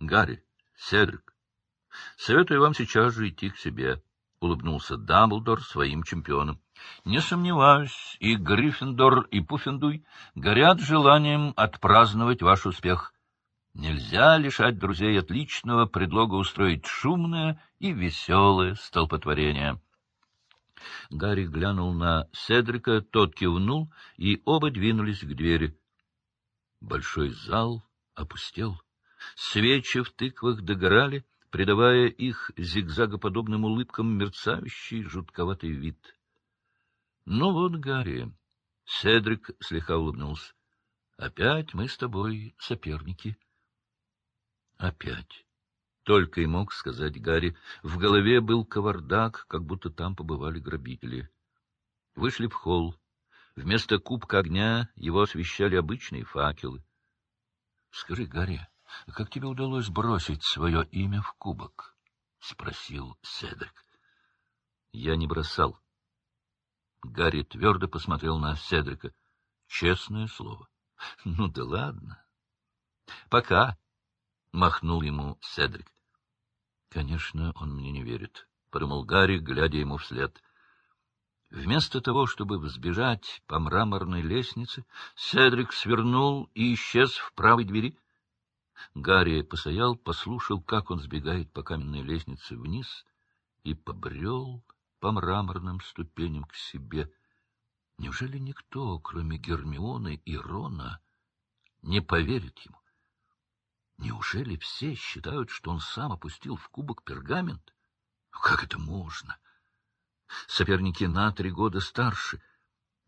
— Гарри, Седрик, советую вам сейчас же идти к себе, — улыбнулся Дамблдор своим чемпионом. — Не сомневаюсь, и Гриффиндор, и Пуффендуй горят желанием отпраздновать ваш успех. Нельзя лишать друзей отличного предлога устроить шумное и веселое столпотворение. Гарри глянул на Седрика, тот кивнул, и оба двинулись к двери. Большой зал опустел. Свечи в тыквах догорали, придавая их зигзагоподобным улыбкам мерцающий жутковатый вид. — Ну вот, Гарри, — Седрик слегка улыбнулся, — опять мы с тобой соперники. — Опять. Только и мог сказать Гарри. В голове был кавардак, как будто там побывали грабители. Вышли в холл. Вместо кубка огня его освещали обычные факелы. — Скажи, Гарри, как тебе удалось бросить свое имя в кубок? — спросил Седрик. — Я не бросал. Гарри твердо посмотрел на Седрика. — Честное слово. — Ну да ладно. — Пока, — махнул ему Седрик. — Конечно, он мне не верит, — подумал Гарри, глядя ему вслед. Вместо того, чтобы взбежать по мраморной лестнице, Седрик свернул и исчез в правой двери. Гарри постоял, послушал, как он сбегает по каменной лестнице вниз, и побрел по мраморным ступеням к себе. Неужели никто, кроме Гермионы и Рона, не поверит ему? Неужели все считают, что он сам опустил в кубок пергамент? Как это можно? Соперники на три года старше.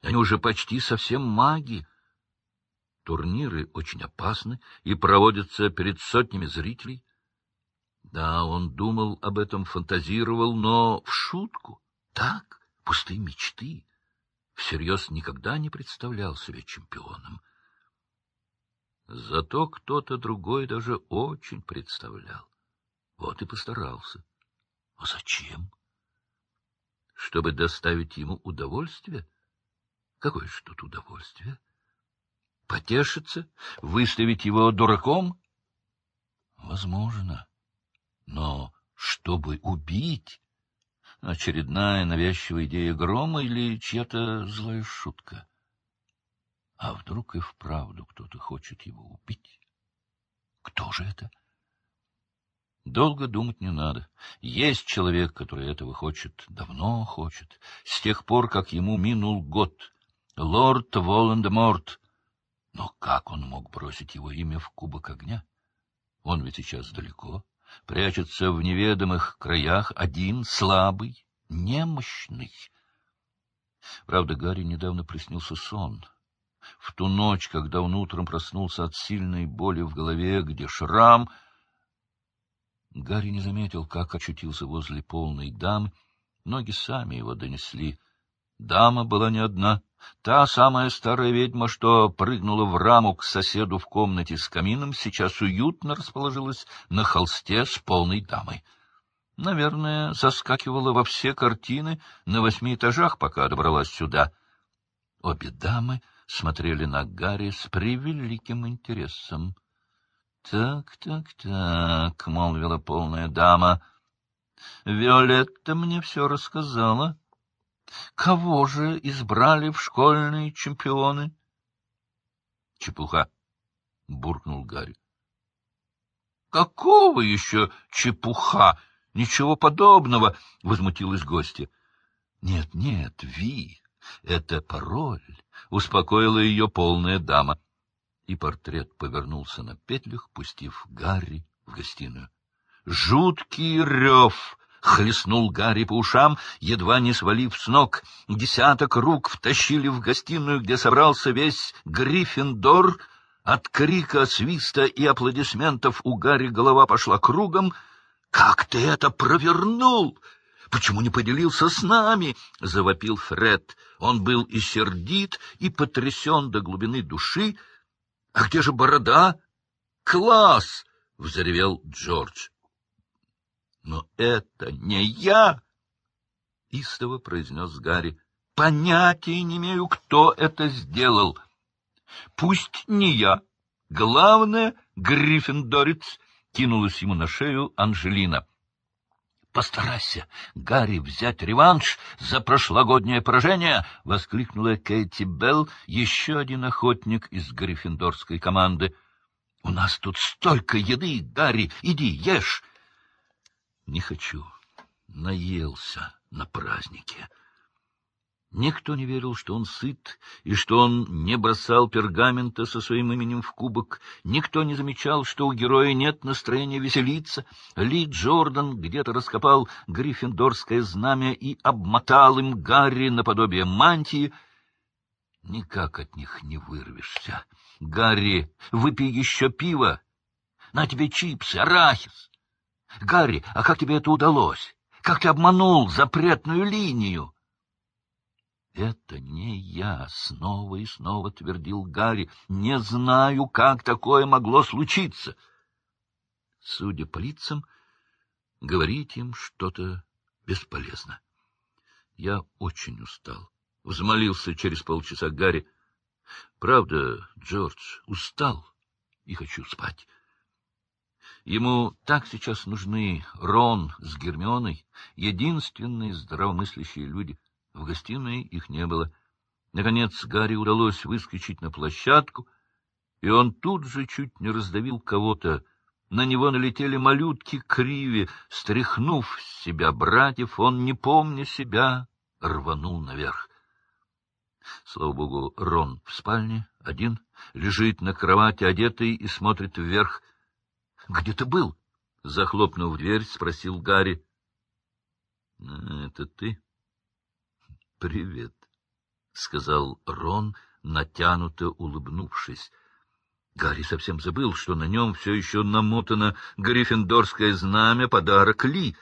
Они уже почти совсем маги. Турниры очень опасны и проводятся перед сотнями зрителей. Да, он думал об этом, фантазировал, но в шутку. Так, пустые мечты. Всерьез никогда не представлял себя чемпионом. Зато кто-то другой даже очень представлял. Вот и постарался. А зачем? Чтобы доставить ему удовольствие? Какое ж тут удовольствие? Потешиться? Выставить его дураком? Возможно. Но чтобы убить? Очередная навязчивая идея грома или чья-то злая шутка? А вдруг и вправду кто-то хочет его убить? Кто же это? Долго думать не надо. Есть человек, который этого хочет, давно хочет, с тех пор, как ему минул год. Лорд Волан-де-Морт. Но как он мог бросить его имя в кубок огня? Он ведь сейчас далеко, прячется в неведомых краях, один, слабый, немощный. Правда, Гарри недавно приснился сон — в ту ночь, когда он утром проснулся от сильной боли в голове, где шрам... Гарри не заметил, как очутился возле полной дамы. Ноги сами его донесли. Дама была не одна. Та самая старая ведьма, что прыгнула в раму к соседу в комнате с камином, сейчас уютно расположилась на холсте с полной дамой. Наверное, заскакивала во все картины на восьми этажах, пока добралась сюда. Обе дамы смотрели на Гарри с превеликим интересом. — Так, так, так, — молвила полная дама. — Виолетта мне все рассказала. Кого же избрали в школьные чемпионы? — Чепуха, — буркнул Гарри. — Какого еще чепуха? Ничего подобного, — возмутилась гостья. — Нет, нет, Ви, это пароль, — успокоила ее полная дама. И портрет повернулся на петлях, пустив Гарри в гостиную. Жуткий рев хлестнул Гарри по ушам, едва не свалив с ног. Десяток рук втащили в гостиную, где собрался весь Гриффиндор. От крика, свиста и аплодисментов у Гарри голова пошла кругом. «Как ты это провернул?» Почему не поделился с нами? — завопил Фред. Он был и сердит, и потрясен до глубины души. — А где же борода? — Класс! — взревел Джордж. — Но это не я! — истово произнес Гарри. — Понятия не имею, кто это сделал. — Пусть не я. Главное — Гриффиндорец. кинулась ему на шею Анжелина. — Постарайся, Гарри, взять реванш за прошлогоднее поражение! — воскликнула Кэти Белл, еще один охотник из гриффиндорской команды. — У нас тут столько еды, Гарри, иди, ешь! — Не хочу. Наелся на празднике. Никто не верил, что он сыт, и что он не бросал пергамента со своим именем в кубок. Никто не замечал, что у героя нет настроения веселиться. Ли Джордан где-то раскопал гриффиндорское знамя и обмотал им Гарри наподобие мантии. Никак от них не вырвешься. Гарри, выпей еще пиво. На тебе чипсы, арахис. Гарри, а как тебе это удалось? Как ты обманул запретную линию? «Это не я!» — снова и снова твердил Гарри. «Не знаю, как такое могло случиться!» Судя по лицам, говорить им что-то бесполезно. «Я очень устал», — взмолился через полчаса Гарри. «Правда, Джордж, устал и хочу спать». Ему так сейчас нужны Рон с Гермионой, единственные здравомыслящие люди — в гостиной их не было. Наконец Гарри удалось выскочить на площадку, и он тут же чуть не раздавил кого-то. На него налетели малютки криви. Стряхнув с себя братьев, он, не помня себя, рванул наверх. Слава богу, Рон в спальне, один, лежит на кровати, одетый, и смотрит вверх. — Где ты был? — захлопнув дверь, спросил Гарри. — Это ты? «Привет», — сказал Рон, натянуто улыбнувшись. Гарри совсем забыл, что на нем все еще намотано гриффиндорское знамя, подарок Ли.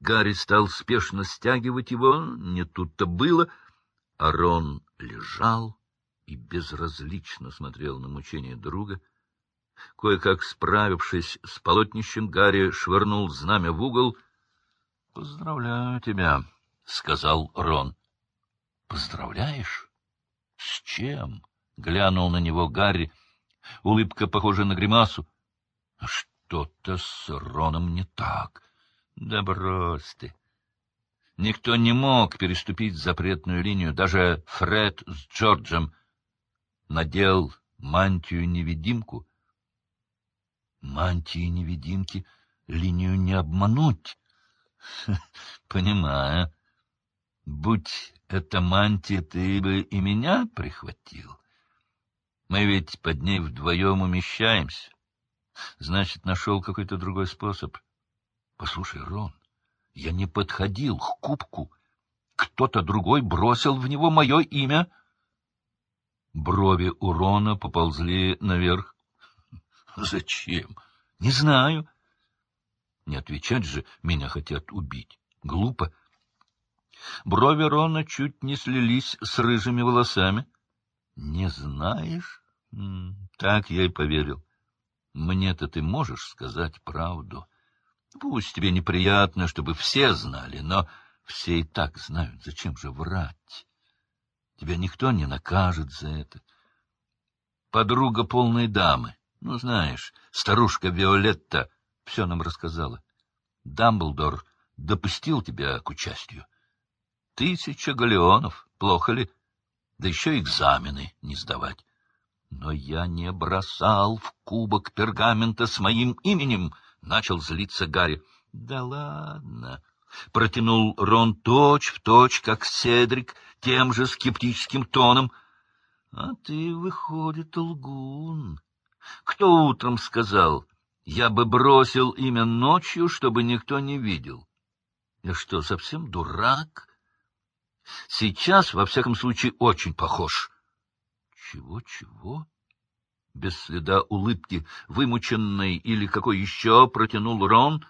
Гарри стал спешно стягивать его, не тут-то было, а Рон лежал и безразлично смотрел на мучение друга. Кое-как справившись с полотнищем, Гарри швырнул знамя в угол. — Поздравляю тебя, — сказал Рон. — Поздравляешь? — С чем? — глянул на него Гарри. Улыбка похожа на гримасу. — Что-то с Роном не так. Да брось ты. Никто не мог переступить запретную линию, даже Фред с Джорджем надел мантию-невидимку. Мантии-невидимки линию не обмануть. — Понимаю. Будь это мантия, ты бы и меня прихватил. Мы ведь под ней вдвоем умещаемся. Значит, нашел какой-то другой способ. Послушай, Рон, я не подходил к кубку. Кто-то другой бросил в него мое имя. Брови у Рона поползли наверх. Зачем? Не знаю. Не отвечать же, меня хотят убить. Глупо. Брови Рона чуть не слились с рыжими волосами. — Не знаешь? Так я и поверил. Мне-то ты можешь сказать правду. Пусть тебе неприятно, чтобы все знали, но все и так знают. Зачем же врать? Тебя никто не накажет за это. Подруга полной дамы, ну, знаешь, старушка Виолетта, все нам рассказала. Дамблдор допустил тебя к участию. Тысяча галеонов, плохо ли? Да еще экзамены не сдавать. Но я не бросал в кубок пергамента с моим именем, — начал злиться Гарри. — Да ладно, — протянул Рон точь в точь, как Седрик, тем же скептическим тоном. — А ты, выходит, лгун. Кто утром сказал, я бы бросил имя ночью, чтобы никто не видел? Я что, совсем дурак? — Сейчас, во всяком случае, очень похож. Чего-чего? Без следа улыбки, вымученной или какой еще, протянул Рон.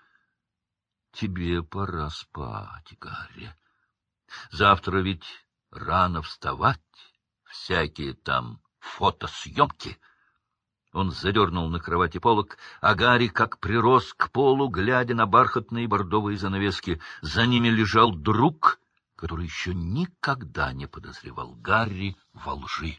Тебе пора спать, Гарри. Завтра ведь рано вставать, всякие там фотосъемки. Он задернул на кровати полок, а Гарри как прирос к полу, глядя на бархатные бордовые занавески. За ними лежал друг — который еще никогда не подозревал Гарри во лжи.